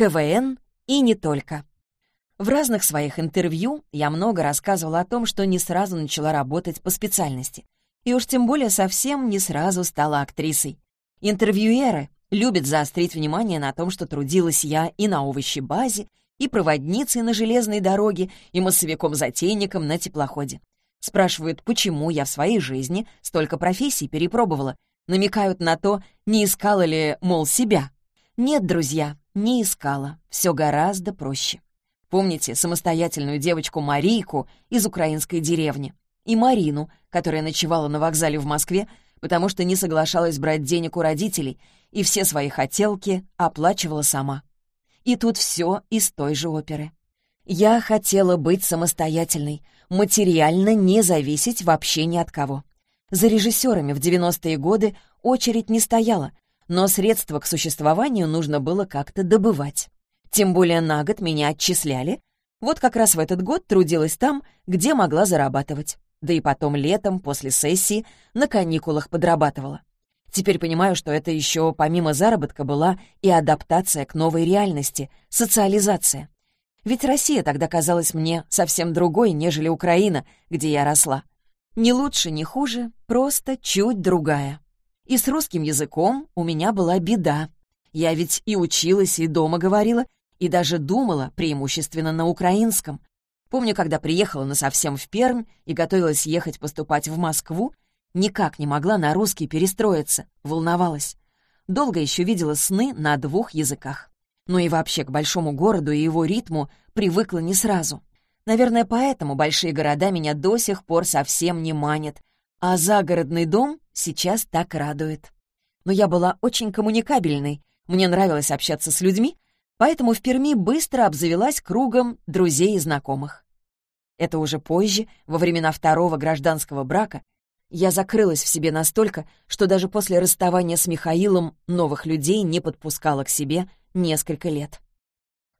КВН и не только. В разных своих интервью я много рассказывала о том, что не сразу начала работать по специальности. И уж тем более совсем не сразу стала актрисой. Интервьюеры любят заострить внимание на том, что трудилась я и на овощебазе, и проводницей на железной дороге, и массовиком-затейником на теплоходе. Спрашивают, почему я в своей жизни столько профессий перепробовала. Намекают на то, не искала ли, мол, себя. Нет, друзья, не искала. Все гораздо проще. Помните самостоятельную девочку Марийку из украинской деревни? И Марину, которая ночевала на вокзале в Москве, потому что не соглашалась брать денег у родителей и все свои хотелки оплачивала сама. И тут все из той же оперы. Я хотела быть самостоятельной, материально не зависеть вообще ни от кого. За режиссерами в 90-е годы очередь не стояла, но средства к существованию нужно было как-то добывать. Тем более на год меня отчисляли. Вот как раз в этот год трудилась там, где могла зарабатывать. Да и потом летом, после сессии, на каникулах подрабатывала. Теперь понимаю, что это еще помимо заработка была и адаптация к новой реальности, социализация. Ведь Россия тогда казалась мне совсем другой, нежели Украина, где я росла. Ни лучше, ни хуже, просто чуть другая. И с русским языком у меня была беда. Я ведь и училась, и дома говорила, и даже думала преимущественно на украинском. Помню, когда приехала на совсем в Пермь и готовилась ехать поступать в Москву, никак не могла на русский перестроиться, волновалась. Долго еще видела сны на двух языках. Ну и вообще к большому городу и его ритму привыкла не сразу. Наверное, поэтому большие города меня до сих пор совсем не манят, а загородный дом сейчас так радует. Но я была очень коммуникабельной, мне нравилось общаться с людьми, поэтому в Перми быстро обзавелась кругом друзей и знакомых. Это уже позже, во времена второго гражданского брака, я закрылась в себе настолько, что даже после расставания с Михаилом новых людей не подпускала к себе несколько лет.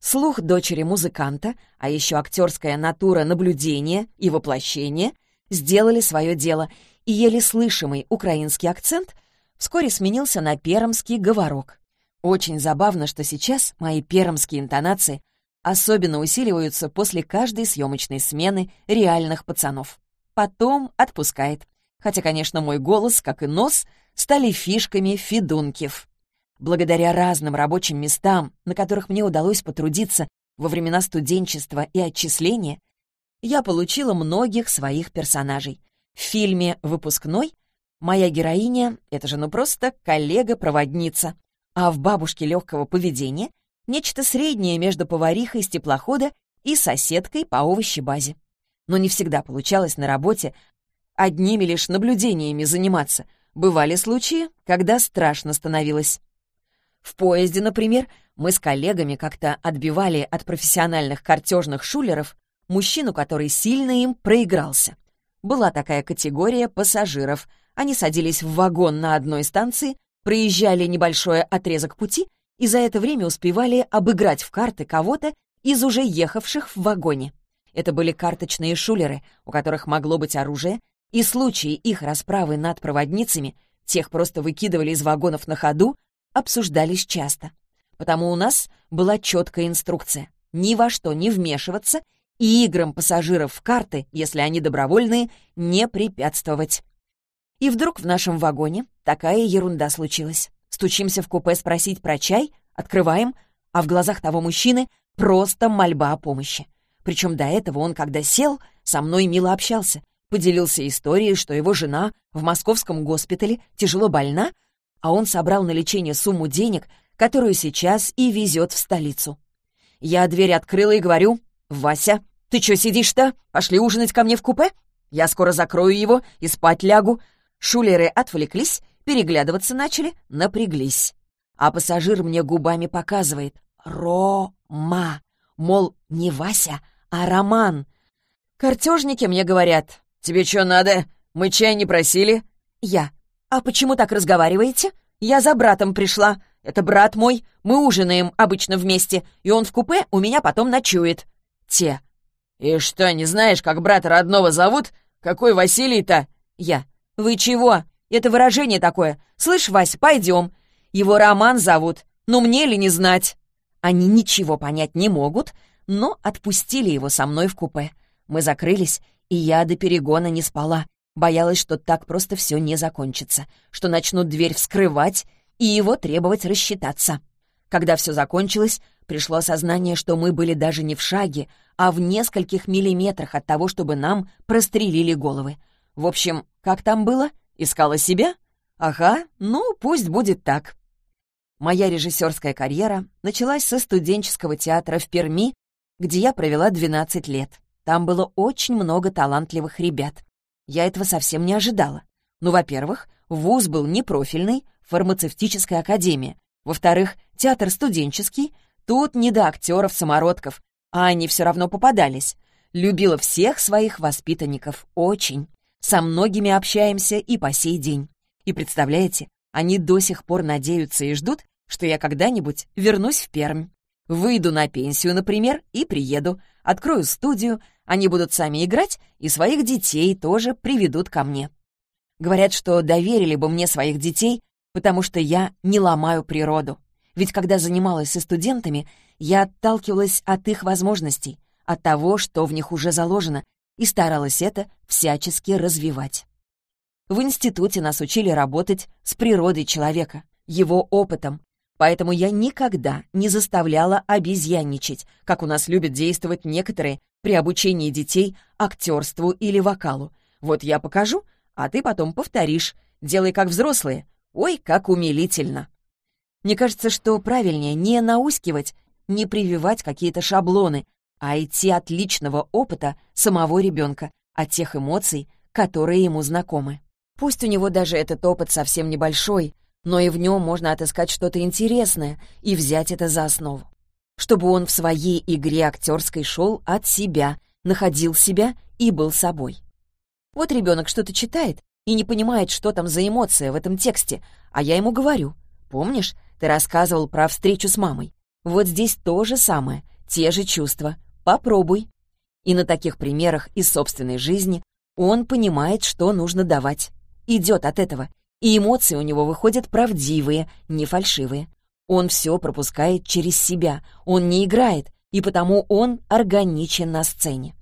Слух дочери музыканта, а еще актерская натура наблюдения и воплощения сделали свое дело, и еле слышимый украинский акцент вскоре сменился на пермский говорок. Очень забавно, что сейчас мои пермские интонации особенно усиливаются после каждой съемочной смены реальных пацанов. Потом отпускает. Хотя, конечно, мой голос, как и нос, стали фишками фидункив. Благодаря разным рабочим местам, на которых мне удалось потрудиться во времена студенчества и отчисления, я получила многих своих персонажей. В фильме «Выпускной» моя героиня — это же ну просто коллега-проводница, а в бабушке легкого поведения нечто среднее между поварихой с теплохода и соседкой по овощебазе. Но не всегда получалось на работе одними лишь наблюдениями заниматься. Бывали случаи, когда страшно становилось. В поезде, например, мы с коллегами как-то отбивали от профессиональных картежных шулеров мужчину, который сильно им проигрался. Была такая категория пассажиров. Они садились в вагон на одной станции, проезжали небольшой отрезок пути и за это время успевали обыграть в карты кого-то из уже ехавших в вагоне. Это были карточные шулеры, у которых могло быть оружие, и случаи их расправы над проводницами, тех просто выкидывали из вагонов на ходу, обсуждались часто. Потому у нас была четкая инструкция — ни во что не вмешиваться и играм пассажиров в карты, если они добровольные, не препятствовать. И вдруг в нашем вагоне такая ерунда случилась. Стучимся в купе спросить про чай, открываем, а в глазах того мужчины просто мольба о помощи. Причем до этого он, когда сел, со мной мило общался, поделился историей, что его жена в московском госпитале тяжело больна, а он собрал на лечение сумму денег, которую сейчас и везет в столицу. Я дверь открыла и говорю, «Вася, ты чё сидишь-то? Пошли ужинать ко мне в купе? Я скоро закрою его и спать лягу. Шулеры отвлеклись, переглядываться начали, напряглись. А пассажир мне губами показывает «Рома», мол, не Вася, а Роман. Картежники мне говорят «Тебе что надо? Мы чай не просили?» Я «А почему так разговариваете? Я за братом пришла. Это брат мой, мы ужинаем обычно вместе, и он в купе у меня потом ночует». Те «И что, не знаешь, как брата родного зовут? Какой Василий-то?» Я «Вы чего? Это выражение такое. Слышь, Вась, пойдем. Его Роман зовут. Ну мне ли не знать?» Они ничего понять не могут, но отпустили его со мной в купе. Мы закрылись, и я до перегона не спала. Боялась, что так просто все не закончится, что начнут дверь вскрывать и его требовать рассчитаться. Когда все закончилось, пришло осознание, что мы были даже не в шаге, а в нескольких миллиметрах от того, чтобы нам прострелили головы. В общем, как там было? Искала себя? Ага, ну, пусть будет так. Моя режиссерская карьера началась со студенческого театра в Перми, где я провела 12 лет. Там было очень много талантливых ребят. Я этого совсем не ожидала. Ну, во-первых, вуз был не профильный, фармацевтическая академия, во-вторых, театр студенческий, тут не до актеров-самородков, а они все равно попадались. Любила всех своих воспитанников, очень. Со многими общаемся и по сей день. И представляете, они до сих пор надеются и ждут, что я когда-нибудь вернусь в Пермь. Выйду на пенсию, например, и приеду, открою студию, они будут сами играть и своих детей тоже приведут ко мне. Говорят, что доверили бы мне своих детей, потому что я не ломаю природу. Ведь когда занималась со студентами, я отталкивалась от их возможностей, от того, что в них уже заложено, и старалась это всячески развивать. В институте нас учили работать с природой человека, его опытом, поэтому я никогда не заставляла обезьянничать, как у нас любят действовать некоторые при обучении детей актерству или вокалу. Вот я покажу, а ты потом повторишь, делай как взрослые, Ой, как умилительно! Мне кажется, что правильнее не наускивать, не прививать какие-то шаблоны, а идти от личного опыта самого ребенка, от тех эмоций, которые ему знакомы. Пусть у него даже этот опыт совсем небольшой, но и в нем можно отыскать что-то интересное и взять это за основу. Чтобы он в своей игре актерской шел от себя, находил себя и был собой. Вот ребенок что-то читает, и не понимает, что там за эмоция в этом тексте, а я ему говорю. Помнишь, ты рассказывал про встречу с мамой? Вот здесь то же самое, те же чувства. Попробуй. И на таких примерах из собственной жизни он понимает, что нужно давать. Идет от этого. И эмоции у него выходят правдивые, не фальшивые. Он все пропускает через себя, он не играет, и потому он органичен на сцене.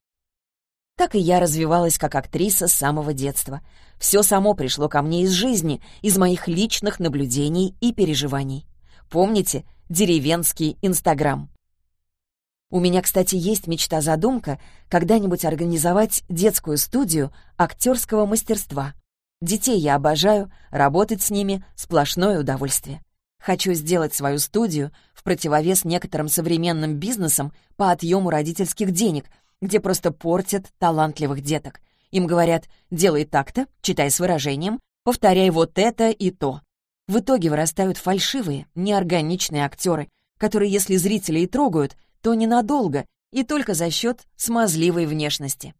Так и я развивалась как актриса с самого детства. Все само пришло ко мне из жизни, из моих личных наблюдений и переживаний. Помните деревенский Инстаграм? У меня, кстати, есть мечта-задумка когда-нибудь организовать детскую студию актерского мастерства. Детей я обожаю, работать с ними — сплошное удовольствие. Хочу сделать свою студию в противовес некоторым современным бизнесам по отъему родительских денег — где просто портят талантливых деток. Им говорят «делай так-то», читай с выражением, повторяй вот это и то. В итоге вырастают фальшивые, неорганичные актеры, которые, если зрители и трогают, то ненадолго и только за счет смазливой внешности.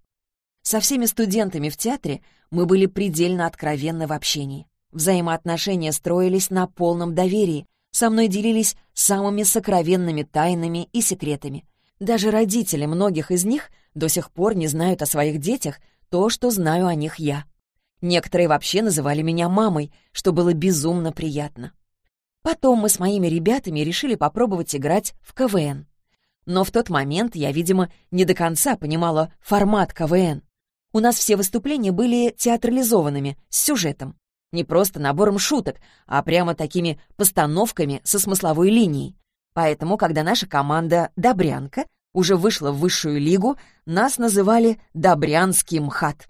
Со всеми студентами в театре мы были предельно откровенны в общении. Взаимоотношения строились на полном доверии, со мной делились самыми сокровенными тайнами и секретами. Даже родители многих из них до сих пор не знают о своих детях то, что знаю о них я. Некоторые вообще называли меня мамой, что было безумно приятно. Потом мы с моими ребятами решили попробовать играть в КВН. Но в тот момент я, видимо, не до конца понимала формат КВН. У нас все выступления были театрализованными, с сюжетом. Не просто набором шуток, а прямо такими постановками со смысловой линией. Поэтому, когда наша команда «Добрянка» уже вышла в высшую лигу, нас называли «Добрянский МХАТ».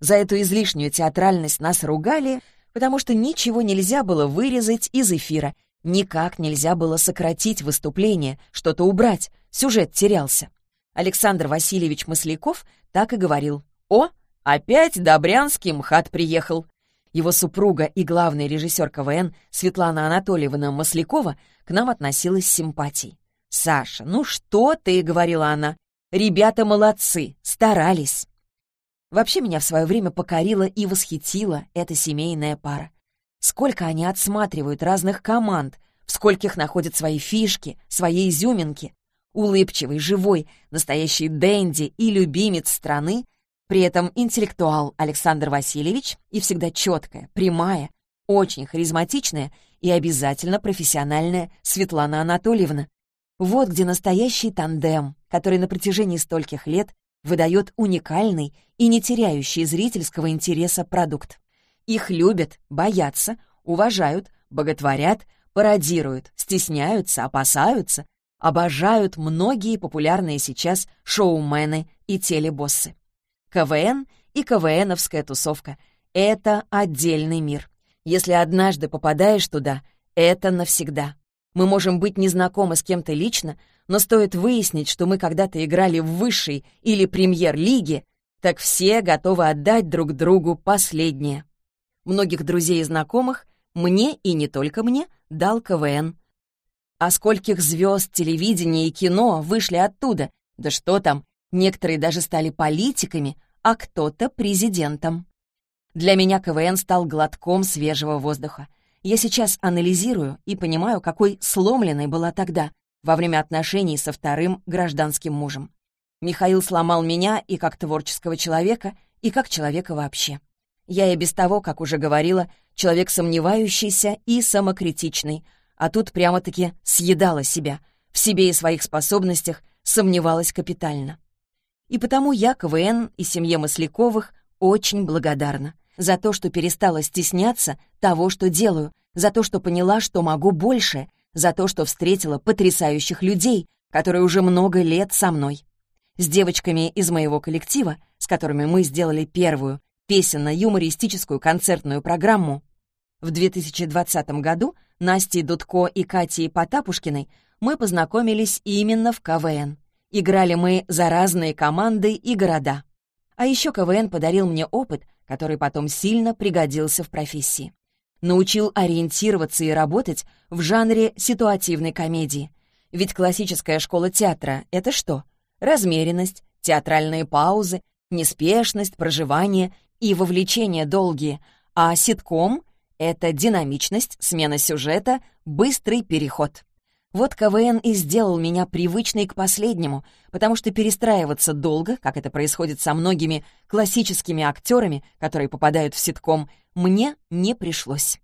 За эту излишнюю театральность нас ругали, потому что ничего нельзя было вырезать из эфира, никак нельзя было сократить выступление, что-то убрать, сюжет терялся. Александр Васильевич Масляков так и говорил «О, опять Добрянский МХАТ приехал!» Его супруга и главный режиссер КВН Светлана Анатольевна Маслякова к нам относилась с симпатией. «Саша, ну что ты?» — говорила она. «Ребята молодцы, старались». Вообще меня в свое время покорила и восхитила эта семейная пара. Сколько они отсматривают разных команд, в скольких находят свои фишки, свои изюминки. Улыбчивый, живой, настоящий денди и любимец страны при этом интеллектуал Александр Васильевич и всегда четкая, прямая, очень харизматичная и обязательно профессиональная Светлана Анатольевна. Вот где настоящий тандем, который на протяжении стольких лет выдает уникальный и не теряющий зрительского интереса продукт. Их любят, боятся, уважают, боготворят, пародируют, стесняются, опасаются, обожают многие популярные сейчас шоумены и телебоссы. КВН и КВНовская тусовка — это отдельный мир. Если однажды попадаешь туда, это навсегда. Мы можем быть незнакомы с кем-то лично, но стоит выяснить, что мы когда-то играли в высшей или премьер-лиге, так все готовы отдать друг другу последнее. Многих друзей и знакомых мне и не только мне дал КВН. А скольких звезд телевидения и кино вышли оттуда? Да что там, некоторые даже стали политиками, а кто-то президентом. Для меня КВН стал глотком свежего воздуха. Я сейчас анализирую и понимаю, какой сломленной была тогда, во время отношений со вторым гражданским мужем. Михаил сломал меня и как творческого человека, и как человека вообще. Я и без того, как уже говорила, человек сомневающийся и самокритичный, а тут прямо-таки съедала себя, в себе и своих способностях сомневалась капитально. И потому я КВН и семье Масляковых очень благодарна за то, что перестала стесняться того, что делаю, за то, что поняла, что могу больше, за то, что встретила потрясающих людей, которые уже много лет со мной. С девочками из моего коллектива, с которыми мы сделали первую, песенно-юмористическую концертную программу. В 2020 году Настей Дудко и Катей Потапушкиной мы познакомились именно в КВН. Играли мы за разные команды и города. А еще КВН подарил мне опыт, который потом сильно пригодился в профессии. Научил ориентироваться и работать в жанре ситуативной комедии. Ведь классическая школа театра — это что? Размеренность, театральные паузы, неспешность, проживание и вовлечение долгие, а ситком — это динамичность, смена сюжета, быстрый переход. Вот КВН и сделал меня привычной к последнему, потому что перестраиваться долго, как это происходит со многими классическими актерами, которые попадают в ситком, мне не пришлось.